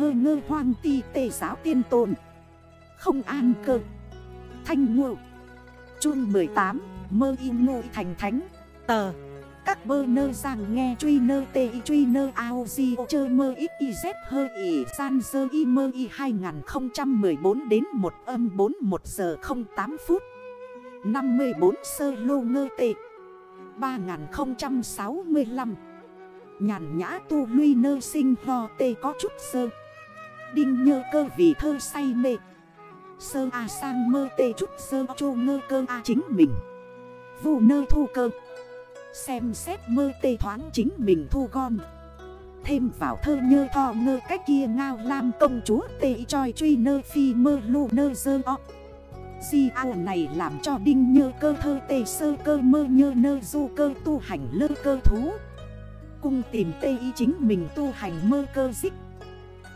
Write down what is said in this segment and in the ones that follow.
hơ ngơ hoang ti tề giáo tiên tồn. Không an cơ. Thanh ngộ. Chuông 18 Mơ y ngộ thành thánh. Tờ. Các bơ nơ rằng nghe truy nơ tê y truy nơ ao di ô chơ mơ ít y z hơ y san dơ y mơ y 2014 đến 1 âm 41 giờ 08 phút. 54 sơ lô ngơ tệ 3065 Nhàn nhã tu luy nơ sinh ho tê có chút sơ. Đinh nhơ cơ vì thơ say mê. Sơ a sang mơ tê chút sơ chô ngơ cơ a chính mình. Vụ nơ thu cơ. Xem xét mơ tê thoáng chính mình thu gom. Thêm vào thơ nhơ thò ngơ cách kia ngao lam công chúa tê tròi truy nơ phi mơ lù nơ dơ o. Di ao này làm cho đinh nhơ cơ thơ tê sơ cơ mơ nhơ nơ du cơ tu hành lơ cơ thú. Cung tìm tê chính mình tu hành mơ cơ dích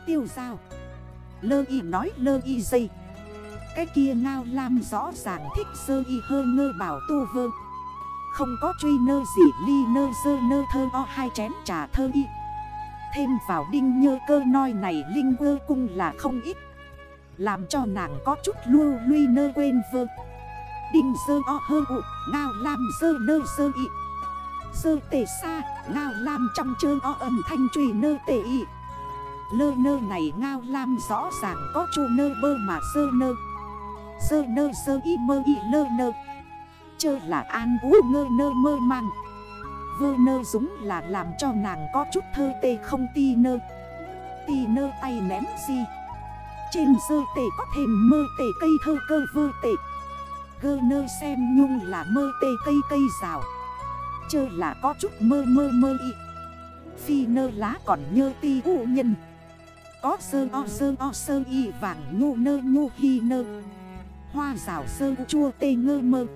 Tiêu giao. Lơ y nói lơ y dây. Cái kia ngao lam rõ ràng thích sơ y hơ ngơ bảo tu vơ. Không có truy nơ gì, ly nơ dơ nơ thơ o hai chén trà thơ y. Thêm vào đinh nhơ cơ nói này linh vơ cung là không ít. Làm cho nàng có chút lưu lui nơ quên vơ. Đinh dơ o hơ ụ Ngao lam dơ nơ dơ y. Dơ tề xa, Ngao lam trong chơ o âm thanh truy nơ tề y. Lơ nơ này ngao lam rõ ràng có chu nơ bơ mà sơ nơ. Sơ nơ sơ y mơ y lơ nơ. Chơ là an vũ ngơ nơ mơ mang. Vơ nơ dũng là làm cho nàng có chút thơ tê không ti nơ. Ti nơ tay ném gì? Trên sơ tê có thêm mơ tê cây thơ cơ vơ tê. Gơ nơ xem nhung là mơ tê cây cây rào. Chơ là có chút mơ mơ mơ y. Phi nơ lá còn nhơ ti u nhân. Có sơ, o sơ o sơ, y vàng, nhu, nơ, nhu, hi, nơ. Hoa rào, sơ chua, tê, ngơ, mơ.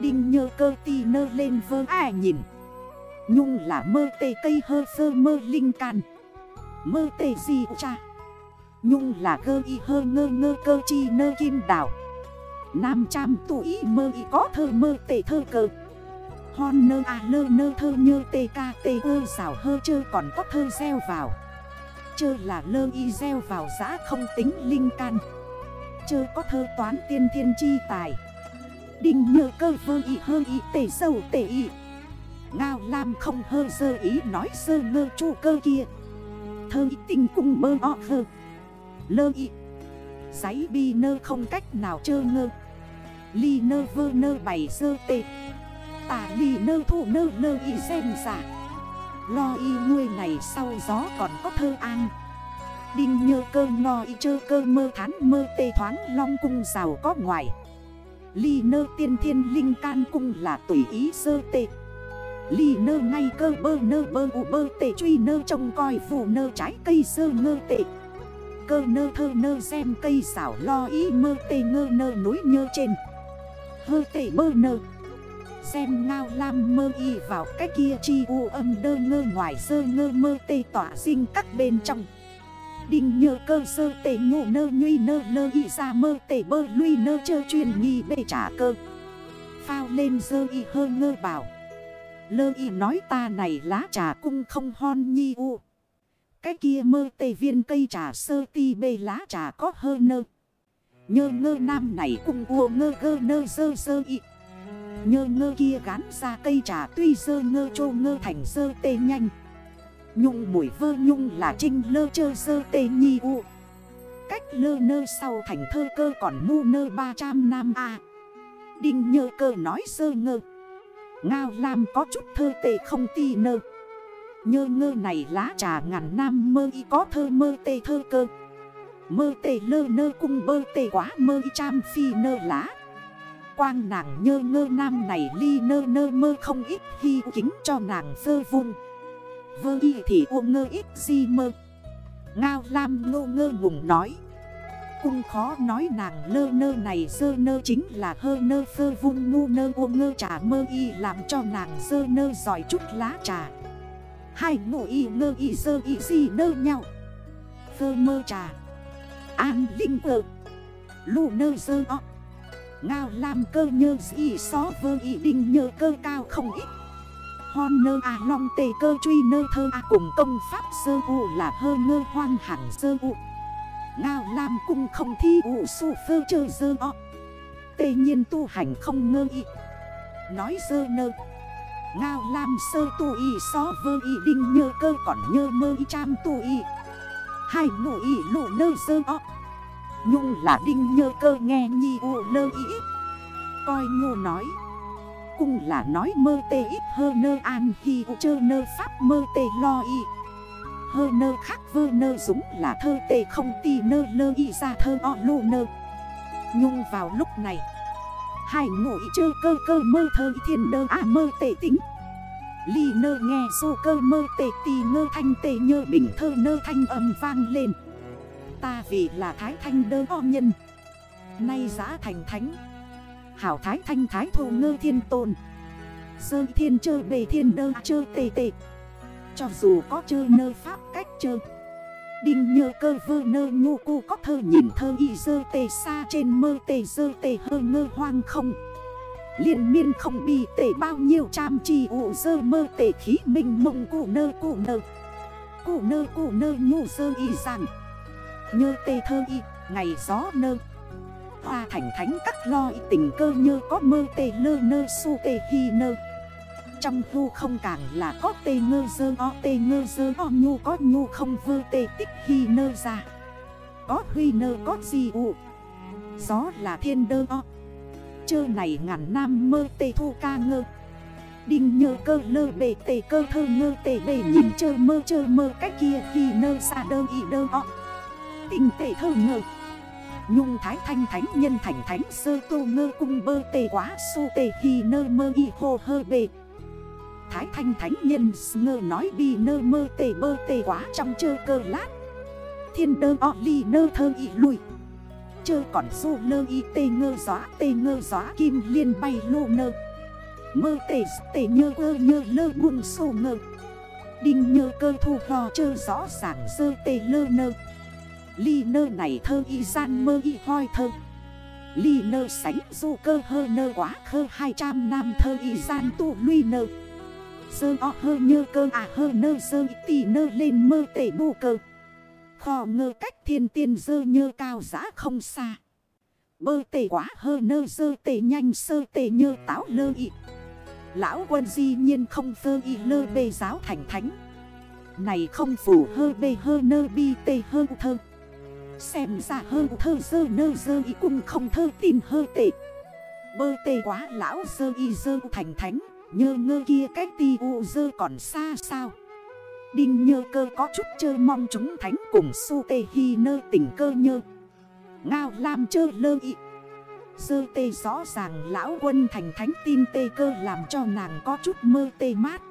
Đinh, nhơ, cơ, ti, nơ, lên, vơ ai nhìn. Nhung, là, mơ, tê, cây, hơ, sơ, mơ, linh, can. Mơ, tê gì cha. Nhung, là, gơ, y, hơ, ngơ ngơ, cơ, chi, nơ, kim đảo Nam trăm tuổi mơ, y, có, thơ, mơ, tê, thơ, cơ. Hon, nơ à lơ, nơ, thơ, nhơ, tê, ca, tê, ơ xảo hơ, chơ, còn có thơ, gieo vào. Chơ là lơ y gieo vào giã không tính linh can. Chơ có thơ toán tiên thiên chi tài. Đinh nhờ cơ vơ y hơ y tề sâu tề y. Ngao Lam không hơ sơ ý nói sơ ngơ chu cơ kia. Thơ y tình cung mơ o hơ. Lơ y. Giấy bi nơ không cách nào chơ ngơ. Ly nơ vơ nơ bày sơ tề Tà ly nơ thủ nơ lơ y xem giả. Lo y nuôi này sau gió còn có thơ an. Đinh nhơ cơ ngò y chơ cơ mơ thán mơ tê thoáng long cung rào có ngoài. Ly nơ tiên thiên linh can cung là tùy ý sơ tê. Ly nơ ngay cơ bơ nơ bơ u bơ tê truy nơ trông coi phù nơ trái cây sơ ngơ tê. Cơ nơ thơ nơ xem cây xảo lo y mơ tê ngơ nơ núi nhơ trên. Hơ tê bơ nơ. Xem ngao lam mơ y vào cái kia chi u âm đơ ngơ ngoài sơ ngơ mơ tê tỏa sinh các bên trong. Đinh nhờ cơ sơ tê ngộ nơ nhuy nơ lơ y ra mơ tê bơ lui nơ chơ chuyên nghi bê trả cơ. Phao lên dơ y hơ ngơ bảo. Lơ y nói ta này lá trà cung không hon nhi u. Cái kia mơ tê viên cây trà sơ ti bê lá trà có hơ nơ. Nhơ ngơ nam này cung u ngơ gơ nơ sơ sơ y Nhơ ngơ kia gán ra cây trà tuy sơ ngơ trô ngơ thành sơ tê nhanh. Nhung mùi vơ nhung là trinh lơ chơ sơ tê nhi u. Cách lơ nơ sau thành thơ cơ còn mu nơ 300 nam a. Đinh nhơ cơ nói sơ ngơ. Ngao lam có chút thơ tê không ti nơ. Nhơ ngơ này lá trà ngàn nam mơ y có thơ mơ tê thơ cơ. Mơ tê lơ nơ cung bơ tê quá mơ y cham phi nơ lá. Quang nàng nhơ ngơ nam này ly nơ nơ mơ không ít hy kính cho nàng sơ vung. Vơ y thì ô ngơ ít gì mơ. Ngao lam ngô ngơ ngùng nói. Cung khó nói nàng lơ nơ này sơ nơ chính là hơ nơ sơ vung ngu nơ ô ngơ trà mơ y làm cho nàng sơ nơ giỏi chút lá trà. Hai ngộ y ngơ y sơ y gì nơ nhau. Sơ mơ trà. An linh ơ. Lù nơ sơ o. Ngao làm cơ nhơ gì xó vơ ý đinh nhơ cơ cao không ít. Hon nơ a long tề cơ truy nơ thơ a cùng công pháp sơ u là hơ ngơ hoang hẳn sơ u. Ngao lam cung không thi u su phơ chơ sơ o. Tề nhiên tu hành không ngơ y. Nói sơ nơ. Ngao lam sơ tu y so vơ y đinh nhơ cơ còn nhơ mơ y cham tu y. Hai ngụ y lụ nơ sơ o. Nhung là đinh nhơ cơ nghe nhi u nơ ý. Coi ngô nói. Cung là nói mơ tê ít hơ nơ an hi u chơ nơ pháp mơ tê lo y. Hơ nơ khắc vơ nơ dũng là thơ tê không ti nơ lơ y ra thơ o lô nơ. Nhung vào lúc này. Hai ngụy chơ cơ cơ mơ thơ thiên đơ à mơ tê tính. Ly nơ nghe sô cơ mơ tê tì ngơ thanh tê nhơ bình thơ nơ thanh âm vang lên. Ta vì là thái thanh đơ o nhân. Nay giá thành thánh. Hảo thái thanh thái Thù ngơ thiên tôn. Sơ thiên chơ bề thiên đơ chơ tê tê. Cho dù có chơ nơ pháp cách chơ, Đinh nhơ cơ vơ nơ nhu cu có thơ nhìn thơ y dơ tê xa trên mơ tê dơ tê hơ ngơ hoang không. Liên miên không bị tê bao nhiêu trăm chi ụ dơ mơ tê khí mình mộng cụ nơ cụ nơ. Cụ nơ cụ nơ nhu dơ y rằng Nhơ tê thơ y, ngày gió nơ. Hoa thành thánh các lo tình cơ nhơ có mơ tê lơ nơ su tê hi nơ. Trong vu không càng là có tê ngơ dơ o, tê ngơ dơ o, nhu có nhu không vơ tê tích hi nơ ra. Có huy nơ, có gì ụ. Gió là thiên đơ o. Chơ này ngàn nam mơ tê thu ca ngơ. Đinh nhơ cơ lơ bề tê cơ thơ ngơ tê bề nhìn chơ mơ chơ mơ cách kia hi nơ xa đơ y đơ o. Tình tệ thơ ngơ. Nhung thái thanh thánh nhân thành thánh sơ tô ngơ cung bơ tê quá su tê hi nơ mơ y hô hơ bê. Thái thanh thánh nhân ngơ nói bi nơ mơ tê bơ tê quá trong chơ cơ lát. Thiên đơ o ly nơ thơ y lùi Chơ còn su lơ y tê ngơ gió tê ngơ gió kim liên bay lô nơ. Mơ tê tê nhơ ơ nhơ lơ buông sô ngơ. Đinh nhơ cơ thu hò chơ rõ ràng sơ tê lơ nơ. Ly nơ này thơ y gian mơ y hoi thơ. Ly nơ sánh du cơ hơ nơ quá khơ 200 năm thơ y gian tu luy nơ. Sơ o hơ nhơ cơ à hơ nơ sơ tì nơ lên mơ tể bù cơ. Khò ngơ cách thiên tiên dơ nhơ cao giá không xa. Bơ tể quá hơ nơ sơ tể nhanh sơ tể nhơ táo lơ y. Lão quân di nhiên không phơ y lơ bê giáo thành thánh. Này không phủ hơ bê hơ nơ bi tê hơ thơ. Xem ra hơ thơ dơ nơ dơ y cung không thơ tin hơ tệ. Bơ tê quá lão dơ y dơ thành thánh, Nhơ ngơ kia cách ti u dơ còn xa sao? Đinh nhơ cơ có chút chơi mong chúng thánh cùng su tê hi nơ tỉnh cơ nhơ. Ngao làm chơ lơ y. Dơ tê rõ ràng lão quân thành thánh tin tê cơ làm cho nàng có chút mơ tê mát.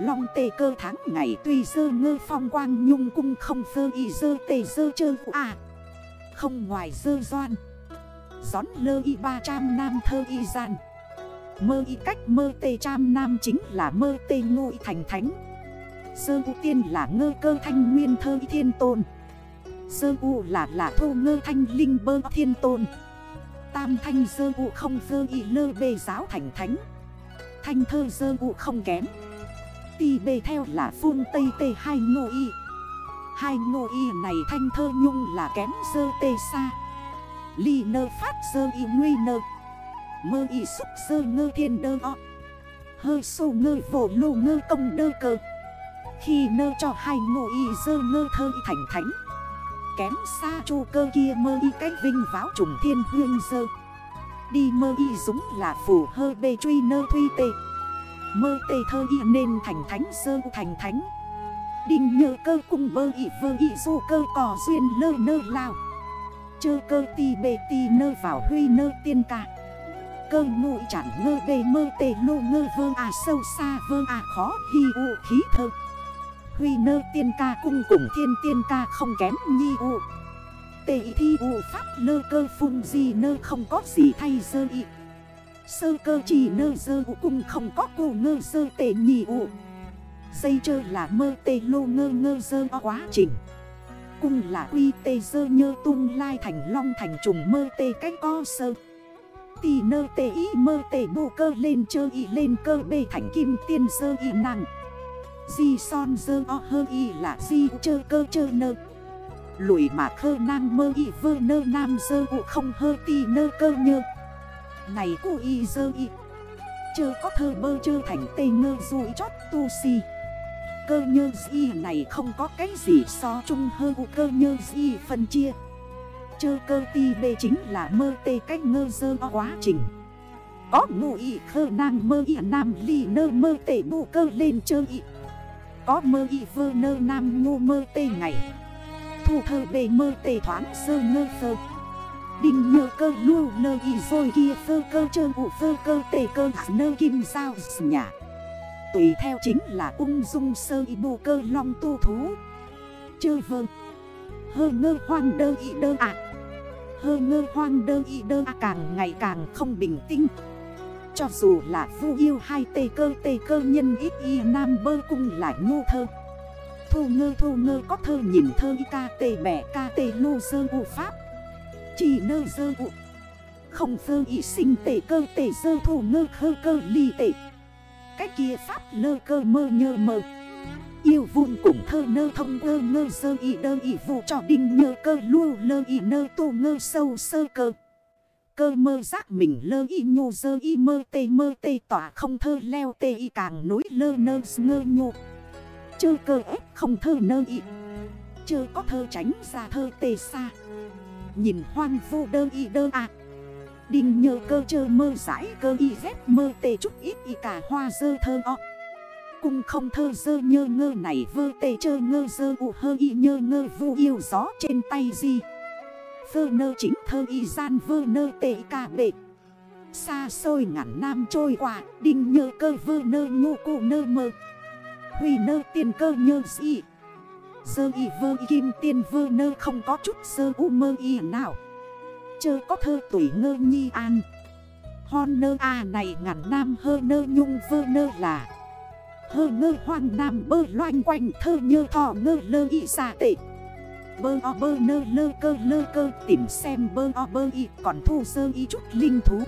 Long tê cơ tháng ngày tuy dơ ngơ phong quang nhung cung không phơ y dơ tê dơ chơ à Không ngoài dơ doan. Gión lơ y 300 nam thơ y gian. Mơ y cách mơ tê trăm nam chính là mơ tê ngụ thành thánh. Sơ u tiên là ngơ cơ thanh nguyên thơ y thiên tôn. Sơ u là là thô ngơ thanh linh bơ thiên tôn. Tam thanh sơ u không sơ y lơ bê giáo thành thánh. Thanh thơ sơ u không kém. Ti bê theo là phun tây tê hai ngô y. Hai ngô y này thanh thơ nhung là kém sơ tê xa Ly nơ phát sơ y nguy nơ. Mơ y xúc sơ ngơ thiên đơ o. Hơ sô ngơ vổ lô ngơ công đơ cơ. Khi nơ cho hai ngô y sơ ngơ thơ y thành thánh. Kém xa chu cơ kia mơ y cách vinh váo trùng thiên hương sơ Đi mơ y dũng là phủ hơ bê truy nơ thuy tê. Mơ tê thơ y nên thành thánh sơ thành thánh. Đinh nhờ cơ cung bơ y vơ y du cơ cò duyên lơ nơ lao. Chơ cơ ti bê ti nơ vào huy nơ tiên ca. Cơ ngụy chẳng ngơ bê mơ tê lô ngơ vơ à sâu xa vơ à khó hi u khí thơ. Huy nơ tiên ca cung cùng thiên tiên ca không kém nhi u. Tê thi u pháp lơ cơ phun gì nơ không có gì thay sơ y. Sơ cơ chỉ nơ sơ ụ cung không có cô ngơ sơ tệ nhì u Dây chơ là mơ tê lô ngơ ngơ sơ quá trình. Cung là quy tê sơ nhơ tung lai thành long thành trùng mơ tê cách co sơ. Tì nơ tê ý mơ tê bù cơ lên chơ ý lên cơ bê thành kim tiên sơ ý năng Di son dơ o hơ y là di chơ cơ chơ nơ. Lùi mà khơ năng mơ y vơ nơ nam dơ ụ không hơ tì nơ cơ nhơ. Này cu y dơ y. Chơ có thơ bơ chơ thành tê ngơ rụi chót tu si. Cơ nhơ di này không có cái gì so chung hơ của cơ nhơ di phân chia. Chơ cơ ti bê chính là mơ tê cách ngơ dơ quá trình. Có ngụ y khơ nàng mơ y nam ly nơ mơ tê bù cơ lên chơ y. Có mơ y vơ nơ nam ngu mơ tê ngày. Thu thơ bê mơ tê thoáng sơ ngơ thơ Đinh nhơ cơ lưu nơ y rồi kia phơ cơ chơ ụ phơ cơ tê cơ nơ kim sao nhà. Tùy theo chính là ung dung sơ y bù cơ long tu thú. Chơ vơ. Hơ ngơ hoang đơ y đơ ạ. Hơ ngơ hoang đơ y đơ càng ngày càng không bình tĩnh. Cho dù là vu yêu hai tê cơ tê cơ nhân ít y nam bơ cung lại ngô thơ. Thu ngơ thu ngơ có thơ nhìn thơ y ca tê bẻ ca tê lô sơ u pháp. Chỉ nơ sơ u Không sơ ý sinh tể cơ tể sơ thủ ngơ khơ cơ ly tể Cái kia pháp lơ cơ mơ nhơ mơ. Yêu vun cùng thơ nơ thông ơ ngơ sơ ý đơ ý vụ cho đinh nhơ cơ lưu lơ ý nơ tu ngơ sâu sơ cơ. Cơ mơ giác mình lơ y nhô sơ y mơ tê mơ tê tỏa không thơ leo tê y càng nối lơ nơ ngơ nhô. Chơ cơ ép không thơ nơ y. Chơ có thơ tránh ra thơ tê xa. Nhìn hoang vu đơ y đơ à Đinh nhơ cơ chơ mơ giải cơ y dép mơ tê chút ít y cả hoa dơ thơ o. Cung không thơ dơ nhơ ngơ này vơ tê chơ ngơ dơ u hơ y nhơ ngơ vu yêu gió trên tay gì Vơ nơ chính thơ y gian vơ nơ tê ca bệ. Xa xôi ngàn năm trôi qua Đinh nhơ cơ vơ nơ ngô cụ nơ mơ. Huy nơ tiền cơ nhơ gì sơ y vơ y kim tiên vơ nơ không có chút sơ u mơ y nào. Chơ có thơ tuổi ngơ nhi an. Hon nơ a này ngàn nam hơ nơ nhung vơ nơ là. Hơ ngơ hoang nam bơ loanh quanh thơ nhơ thọ ngơ lơ y xa tệ. Bơ o bơ nơ lơ cơ lơ cơ tìm xem bơ o bơ y còn thu sơ y chút linh thú.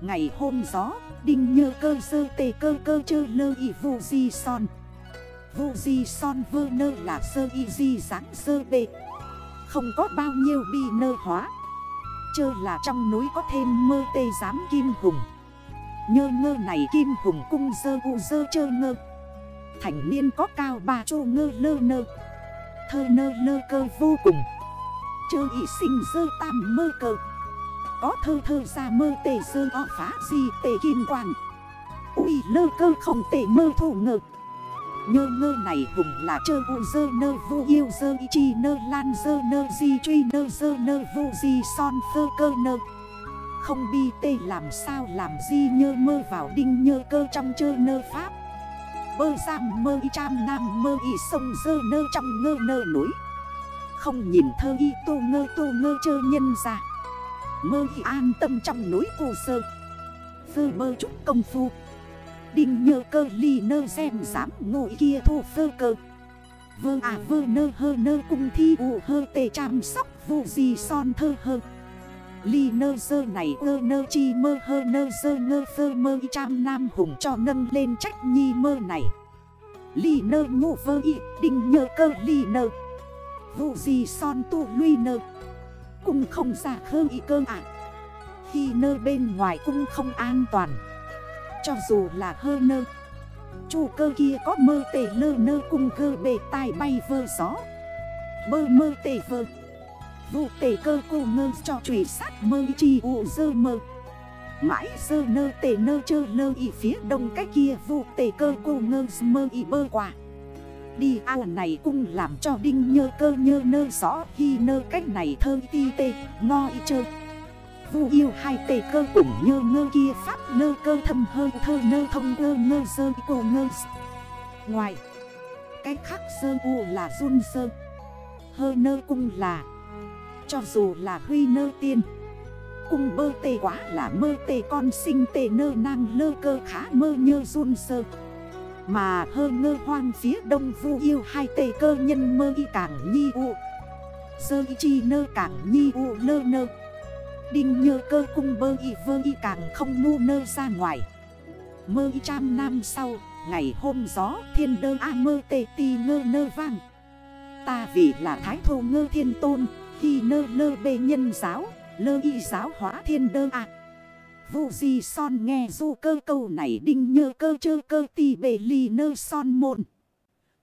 Ngày hôm gió, đinh nhơ cơ sơ tê cơ cơ chơ lơ y vu di son. Vu di son vơ nơ là sơ y di dáng sơ bê. Không có bao nhiêu bi nơ hóa. Chơ là trong núi có thêm mơ tê giám kim hùng. Nhơ ngơ này kim hùng cung dơ u dơ chơ ngơ. Thành niên có cao ba chô ngơ lơ nơ. Thơ nơ lơ cơ vô cùng. Chơ y sinh dơ tam mơ cơ. Có thơ thơ ra mơ tê dơ o phá gì tê kim quan Ui lơ cơ không tề mơ thủ ngực Nhơ ngơ này hùng là chơ u dơ nơ vô yêu dơ y chi nơ lan dơ nơ di truy nơ dơ nơ vô di son phơ cơ nơ. Không bi tê làm sao làm gì nhơ mơ vào đinh nhơ cơ trong chơ nơ pháp. Bơ giam mơ y trăm nam mơ y sông dơ nơ trong ngơ nơ núi. Không nhìn thơ y tô ngơ tô ngơ chơ nhân ra. Mơ y an tâm trong núi cô sơ. Phơ bơ chút công phu. Đinh nhơ cơ ly nơ xem dám ngồi kia thu phơ cơ. Vơ à vơ nơ hơ nơ cung thi ụ hơ tề chăm sóc vô gì son thơ hơ. Ly nơ dơ này ơ nơ chi mơ hơ nơ dơ ngơ phơ mơ y trăm nam hùng cho nâng lên trách nhi mơ này. Ly nơ ngụ vơ y, đinh nhơ cơ ly nơ. Vụ gì son tu luy nơ. Cung không giả khơ y cơ ạ Khi nơ bên ngoài cung không an toàn. Cho dù là hơ nơ. Chủ cơ kia có mơ tề lơ nơ cung cơ bề tai bay vơ gió. Bơ mơ tề vơ. Vụ tề cơ cô ngơ cho trùy sát mơ chi ụ dơ mơ. Mãi dơ nơ tề nơ chơ lơ y phía đông cách kia vụ tề cơ cô ngơ mơ y bơ quả Đi ao này cũng làm cho đinh nhơ cơ nhơ nơ rõ khi nơ cách này thơ ti tê ngo y chơi vu yêu hai tề cơ cùng như ngơ kia pháp nơ cơ thâm hơn thơ nơ thông ngơ ngơ sơ cô ngơ. Ngoài, cái khác sơ u là run sơ. Hơ nơ cung là, cho dù là huy nơ tiên. Cung bơ tê quá là mơ tê con sinh tê nơ năng lơ cơ khá mơ nhơ run sơ. Mà hơ ngơ hoang phía đông vu yêu hai tê cơ nhân mơ y cảng nhi u. Sơ y chi nơ cảng nhi u lơ nơ. Đinh nhơ cơ cung bơ y vơ y càng không ngu nơ ra ngoài. Mơ y trăm năm sau, Ngày hôm gió thiên đơ a mơ tê ti ngơ nơ vang. Ta vì là thái thô ngơ thiên tôn, Khi nơ lơ bê nhân giáo, Lơ y giáo hóa thiên đơ a. Vụ gì son nghe du cơ câu này, đinh nhơ cơ chơ cơ ti bề ly nơ son môn.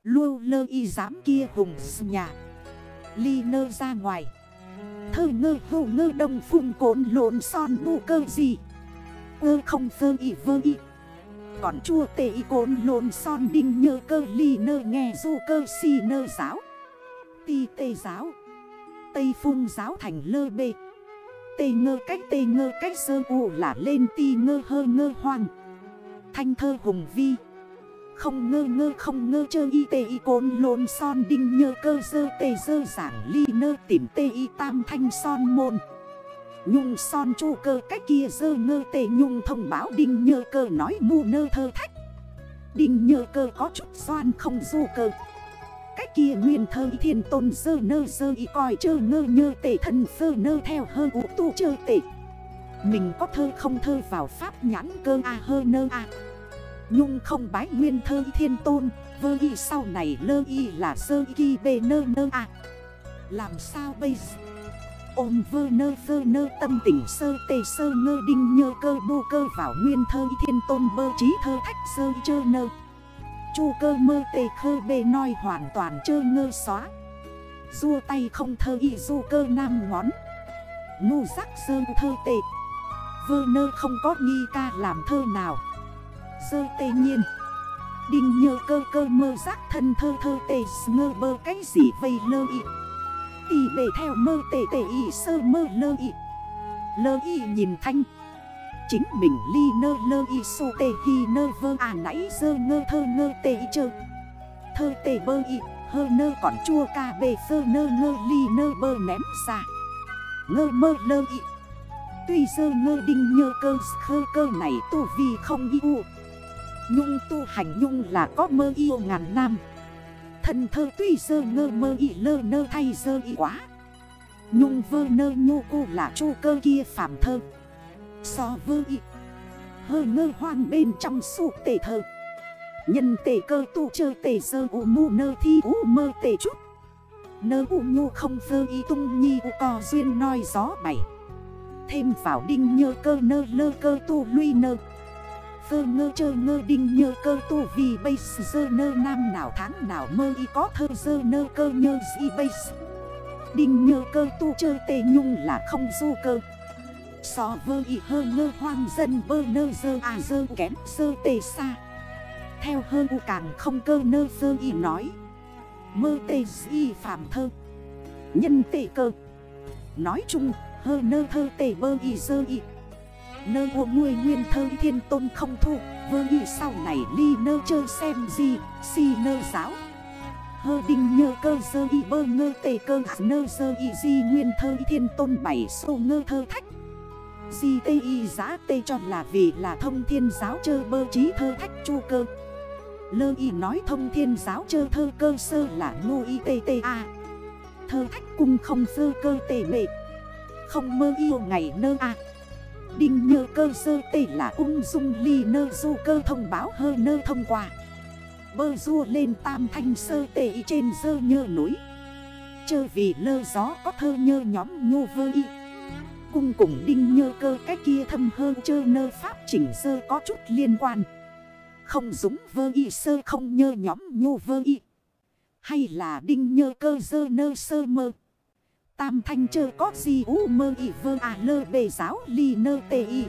Lưu lơ y giám kia hùng nhà. Ly nơ ra ngoài. Thơ ngơ hô ngơ đông phung cốn lộn son bu cơ gì? Ơ không phơ y vơ y. Còn chua tệ y cốn lộn son đinh nhơ cơ ly nơ nghe du cơ si nơ giáo. Ti tê giáo. Tây phung giáo thành lơ bê. Tê ngơ cách tê ngơ cách sơ u là lên ti ngơ hơ ngơ hoang. Thanh thơ hùng vi. Không ngơ ngơ, không ngơ chơ y tê y côn lôn son đinh nhơ cơ dơ tê dơ giảng ly nơ tìm tê y tam thanh son môn. Nhung son chu cơ cách kia dơ ngơ tê nhung thông báo đinh nhơ cơ nói mu nơ thơ thách. Đinh nhơ cơ có chút xoan không du cơ. Cách kia nguyên thơ thiên tôn dơ nơ dơ y coi chơ ngơ nhơ tê thân dơ nơ theo hơ ụ tu chơ tê. Mình có thơ không thơ vào pháp nhãn cơ a hơ nơ a. Nhung không bái nguyên thơ thiên tôn, Vơ y sau này lơ y là sơ y bê nơ nơ à Làm sao bây giờ? Ôm vơ nơ vơ nơ tâm tỉnh sơ tê sơ ngơ đinh nhơ cơ bu cơ vào nguyên thơ thiên tôn bơ trí thơ thách sơ chơ nơ. Chu cơ mơ tê khơ bê noi hoàn toàn chơ ngơ xóa. Dua tay không thơ y du cơ nam ngón. Ngu rắc sơ thơ tệ Vơ nơ không có nghi ca làm thơ nào. Dơ tê nhiên. Đinh nhơ cơ cơ mơ giác thân thơ thơ tê, ngơ bơ cái gì vây lơ y. Tì bể theo mơ tê tê y, sơ mơ lơ y. Lơ y nhìn thanh. Chính mình ly nơ lơ y, sô tê hi nơ vơ à nãy dơ ngơ thơ ngơ tê y chơ. Thơ tê bơ y, hơ nơ còn chua ca bề sơ nơ ngơ ly nơ bơ ném ra. Ngơ mơ lơ y. Tuy sơ ngơ đinh nhơ cơ, khơ cơ này tu vì không yêu Nhung tu hành nhung là có mơ yêu ngàn năm Thân thơ tuy sơ ngơ mơ y lơ nơ thay sơ y quá. Nhung vơ nơ nhô cô là chu cơ kia phạm thơ. So vơ y, Hơ ngơ hoang bên trong su tề thơ. Nhân tề cơ tu chơ tề sơ u mu nơ thi u mơ tề chút. Nơ u nhu không vơ y tung nhi u co duyên nói gió bảy. Thêm vào đinh nhơ cơ nơ lơ cơ tu luy nơ. Vơ ngơ chơ ngơ đinh nhơ cơ tu vì bây sơ nơ nam nào tháng nào mơ y có thơ sơ nơ cơ nhơ gì bây Đinh nhơ cơ tu chơ tề nhung là không du cơ. So vơ y hơ ngơ hoang dân bơ nơ dơ à dơ kém sơ tề xa. Theo hơ u càng không cơ nơ dơ y nói. Mơ tề y phạm thơ. Nhân tề cơ. Nói chung, hơ nơ thơ tề bơ y dơ y. Nơ ô nuôi nguyên thơ thiên tôn không thu. Vơ y sau này ly nơ chơ xem gì, Si nơ giáo. Hơ đinh nhơ cơ dơ y bơ ngơ tề cơ nơ dơ y di nguyên thơ thiên tôn bảy sô ngơ thơ thách. Di tê y giá tê cho là vì là thông thiên giáo chơ bơ trí thơ thách chu cơ. Lơ y nói thông thiên giáo chơ thơ cơ sơ là ngô y tê tê a. Thơ thách cung không sơ cơ tê mệ. Không mơ yêu ngày nơ a. Đinh nhơ cơ sơ tê là ung dung ly nơ du cơ thông báo hơ nơ thông qua Bơ rua lên tam thanh sơ tê trên sơ nhơ núi Chơ vì lơ gió có thơ nhơ nhóm nhô vơ y cung cùng đinh nhơ cơ cái kia thâm hơ chơ nơ pháp chỉnh sơ có chút liên quan. Không dũng vơ y sơ không nhơ nhóm nhô vơ y. Hay là đinh nhơ cơ dơ nơ sơ mơ. Tam thanh chơ có gì u mơ y vơ à lơ bề giáo ly nơ tê y.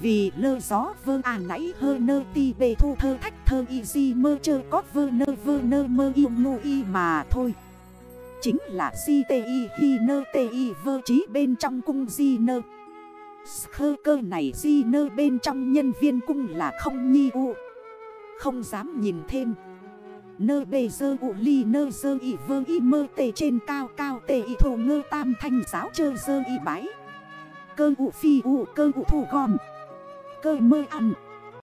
Vì lơ gió vơ à nãy hơ nơ ti bề thu thơ thách thơ y di mơ chơ có vơ nơ vơ nơ mơ y ngu y mà thôi. Chính là si tê y hi nơ tê y vơ trí bên trong cung di nơ Khơ cơ này di nơ bên trong nhân viên cung là không nhi u Không dám nhìn thêm Nơ bề dơ ụ ly nơ dơ y vơ y mơ tề trên cao cao tề y thổ ngơ tam thanh giáo chơ dơ y bái. Cơ ụ phi ụ cơ ụ thủ gòm Cơ mơ ăn.